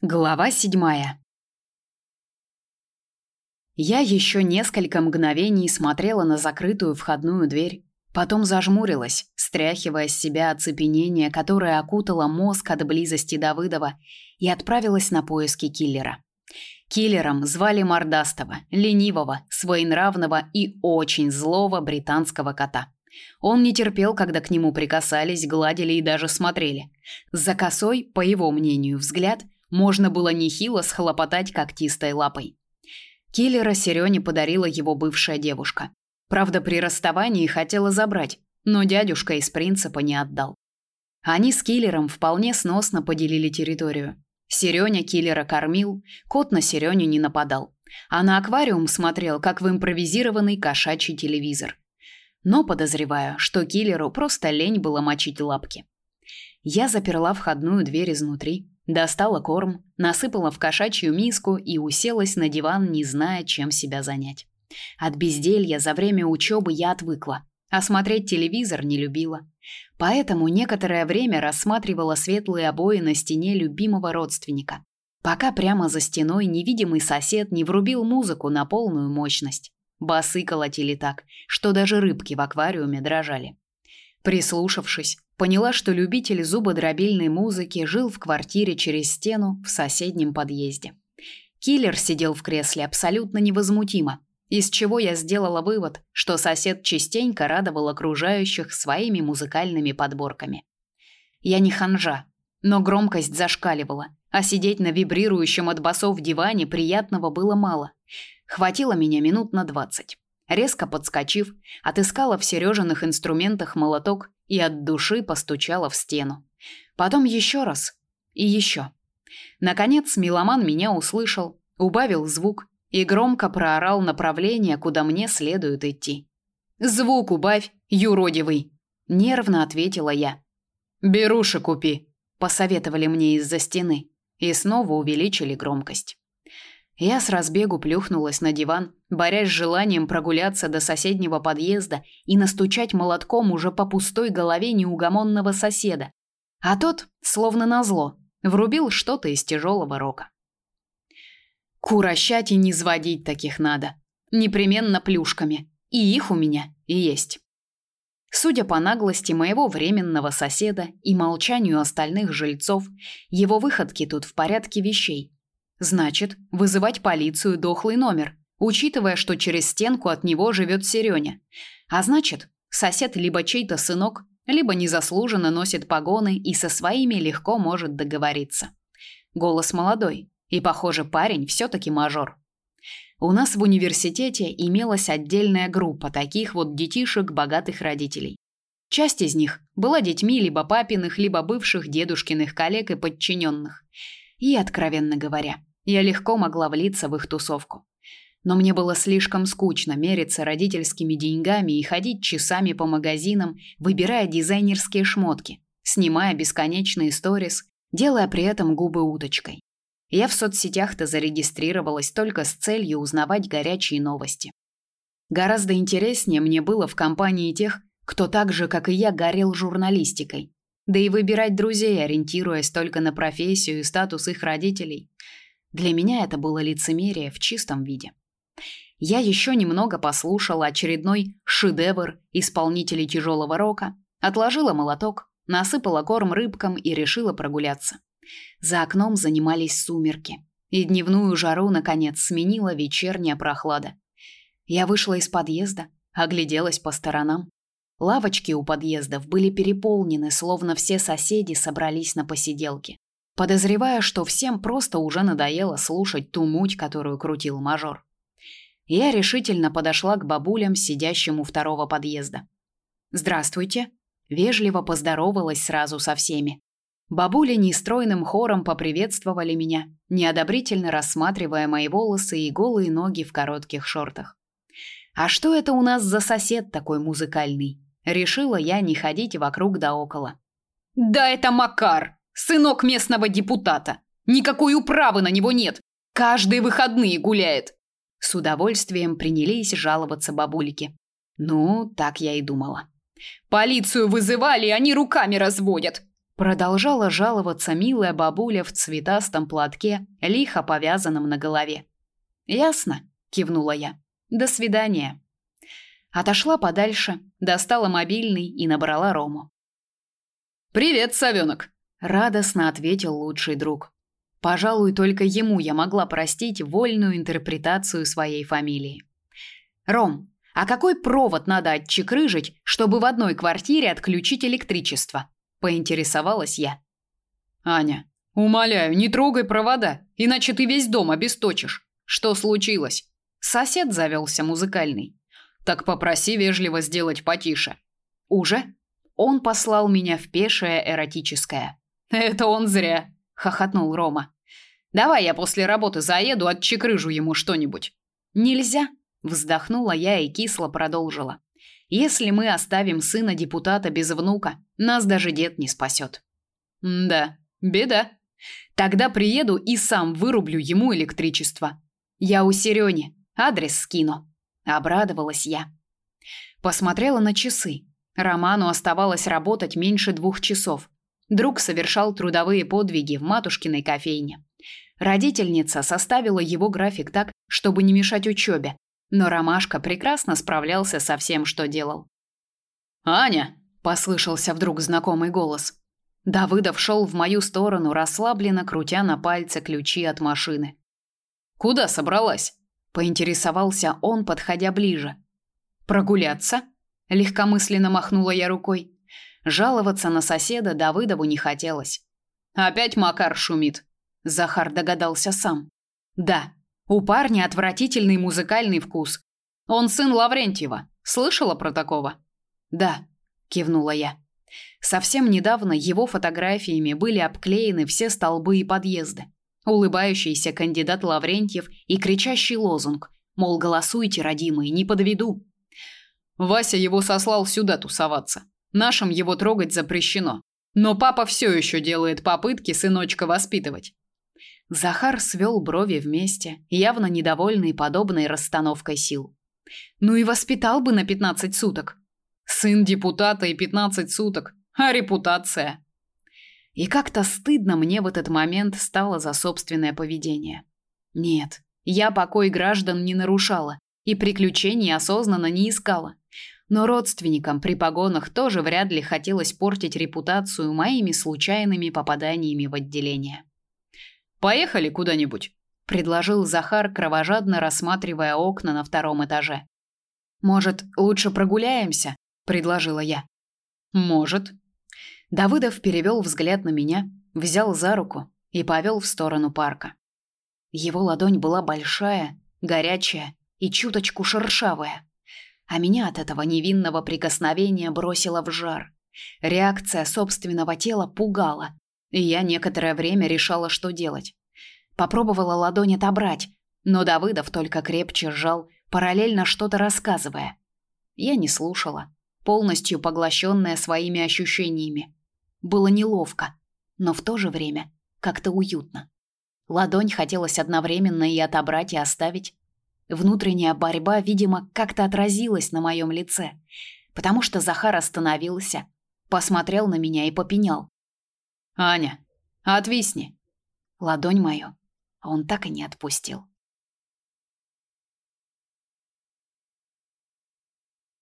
Глава седьмая. Я еще несколько мгновений смотрела на закрытую входную дверь, потом зажмурилась, стряхивая с себя оцепенение, которое окутало мозг от близости Давыдова, и отправилась на поиски киллера. Киллером звали мордастого, ленивого, своенравного и очень злого британского кота. Он не терпел, когда к нему прикасались, гладили и даже смотрели. За косой, по его мнению, взгляд – можно было нехило схлопотать когтистой лапой. Киллера Серёне подарила его бывшая девушка. Правда, при расставании хотела забрать, но дядюшка из принципа не отдал. Они с киллером вполне сносно поделили территорию. Серёня киллера кормил, кот на Серёню не нападал, а на аквариум смотрел, как в импровизированный кошачий телевизор. Но подозреваю, что киллеру просто лень было мочить лапки. Я заперла входную дверь изнутри, Достала корм, насыпала в кошачью миску и уселась на диван, не зная, чем себя занять. От безделья за время учебы я отвыкла, а смотреть телевизор не любила. Поэтому некоторое время рассматривала светлые обои на стене любимого родственника, пока прямо за стеной невидимый сосед не врубил музыку на полную мощность. Басы колотили так, что даже рыбки в аквариуме дрожали. Прислушавшись, Поняла, что любитель зубодробильной музыки жил в квартире через стену в соседнем подъезде. Киллер сидел в кресле абсолютно невозмутимо, из чего я сделала вывод, что сосед частенько радовал окружающих своими музыкальными подборками. Я не ханжа, но громкость зашкаливала, а сидеть на вибрирующем от басов диване приятного было мало. Хватило меня минут на двадцать. Резко подскочив, отыскала в Сережиных инструментах молоток и от души постучала в стену. Потом еще раз и еще. Наконец меломан меня услышал, убавил звук и громко проорал направление, куда мне следует идти. «Звук убавь, юродивый!» – нервно ответила я. «Беруши купи», – посоветовали мне из-за стены, и снова увеличили громкость. Я с разбегу плюхнулась на диван, борясь с желанием прогуляться до соседнего подъезда и настучать молотком уже по пустой голове неугомонного соседа. А тот, словно назло, врубил что-то из тяжелого рока. Курощать и не сводить таких надо. Непременно плюшками. И их у меня и есть. Судя по наглости моего временного соседа и молчанию остальных жильцов, его выходки тут в порядке вещей – Значит, вызывать полицию дохлый номер, учитывая, что через стенку от него живет Серёня. А значит, сосед либо чей-то сынок, либо незаслуженно носит погоны и со своими легко может договориться. Голос молодой, и, похоже, парень все таки мажор. У нас в университете имелась отдельная группа таких вот детишек богатых родителей. Часть из них была детьми либо папиных, либо бывших дедушкиных коллег и подчиненных. И, откровенно говоря, я легко могла влиться в их тусовку. Но мне было слишком скучно мериться родительскими деньгами и ходить часами по магазинам, выбирая дизайнерские шмотки, снимая бесконечные сторис, делая при этом губы уточкой. Я в соцсетях-то зарегистрировалась только с целью узнавать горячие новости. Гораздо интереснее мне было в компании тех, кто так же, как и я, горел журналистикой. Да и выбирать друзей, ориентируясь только на профессию и статус их родителей – для меня это было лицемерие в чистом виде. Я еще немного послушала очередной шедевр исполнителей тяжелого рока, отложила молоток, насыпала корм рыбкам и решила прогуляться. За окном занимались сумерки, и дневную жару наконец сменила вечерняя прохлада. Я вышла из подъезда, огляделась по сторонам. Лавочки у подъездов были переполнены, словно все соседи собрались на посиделки подозревая, что всем просто уже надоело слушать ту муть, которую крутил мажор. Я решительно подошла к бабулям, сидящим у второго подъезда. «Здравствуйте», — вежливо поздоровалась сразу со всеми. Бабули нестройным хором поприветствовали меня, неодобрительно рассматривая мои волосы и голые ноги в коротких шортах. «А что это у нас за сосед такой музыкальный?» Решила я не ходить вокруг да около. «Да это Макар!» Сынок местного депутата. Никакой управы на него нет. Каждые выходные гуляет. С удовольствием принялись жаловаться бабульки. Ну, так я и думала. Полицию вызывали, они руками разводят. Продолжала жаловаться милая бабуля в цветастом платке, лихо повязанном на голове. «Ясно», — кивнула я. «До свидания». Отошла подальше, достала мобильный и набрала Рому. «Привет, совенок!» — радостно ответил лучший друг. Пожалуй, только ему я могла простить вольную интерпретацию своей фамилии. «Ром, а какой провод надо отчекрыжить, чтобы в одной квартире отключить электричество?» поинтересовалась я. Аня, умоляю, не трогай провода, иначе ты весь дом обесточишь. Что случилось? Сосед завелся музыкальный. Так попроси вежливо сделать потише. Уже? Он послал меня в пешее эротическое. Это он зря, хохотнул Рома. Давай я после работы заеду, отчекрыжу ему что-нибудь. Нельзя, вздохнула я и кисло продолжила. Если мы оставим сына депутата без внука, нас даже дед не спасет. Да, беда. Тогда приеду и сам вырублю ему электричество. Я у Серёни, адрес скину. Обрадовалась я. Посмотрела на часы. Роману оставалось работать меньше двух часов. Друг совершал трудовые подвиги в матушкиной кофейне. Родительница составила его график так, чтобы не мешать учебе, но Ромашка прекрасно справлялся со всем, что делал. «Аня!» – послышался вдруг знакомый голос. Давыдов шел в мою сторону, расслабленно крутя на пальце ключи от машины. «Куда собралась?» – поинтересовался он, подходя ближе. «Прогуляться?» – легкомысленно махнула я рукой. Жаловаться на соседа Давыдову не хотелось. «Опять Макар шумит», – Захар догадался сам. «Да, у парня отвратительный музыкальный вкус. Он сын Лаврентьева. Слышала про такого? Да, кивнула я. Совсем недавно его фотографиями были обклеены все столбы и подъезды. Улыбающийся кандидат Лаврентьев и кричащий лозунг, мол, голосуйте, родимые, не подведу. Вася его сослал сюда тусоваться. Нашим его трогать запрещено. Но папа все еще делает попытки сыночка воспитывать. Захар свел брови вместе, явно недовольный подобной расстановкой сил. Ну и воспитал бы на 15 суток. Сын депутата и 15 суток. А репутация? И как-то стыдно мне в этот момент стало за собственное поведение. Нет, я покой граждан не нарушала и приключений осознанно не искала. Но родственникам при погонах тоже вряд ли хотелось портить репутацию моими случайными попаданиями в отделение. Поехали куда-нибудь, предложил Захар, кровожадно рассматривая окна на втором этаже. Может, лучше прогуляемся, предложила я. Может. Давыдов перевел взгляд на меня, взял за руку и повел в сторону парка. Его ладонь была большая, горячая и чуточку шершавая, а меня от этого невинного прикосновения бросило в жар. Реакция собственного тела пугала, и я некоторое время решала, что делать. Попробовала ладонь отобрать, но Давыдов только крепче сжал, параллельно что-то рассказывая. Я не слушала, полностью поглощенная своими ощущениями. Было неловко, но в то же время как-то уютно. Ладонь хотелось одновременно и отобрать, и оставить. Внутренняя борьба, видимо, как-то отразилась на моем лице, потому что Захар остановился, посмотрел на меня и попенял. Аня, отвисни. Ладонь мою он так и не отпустил.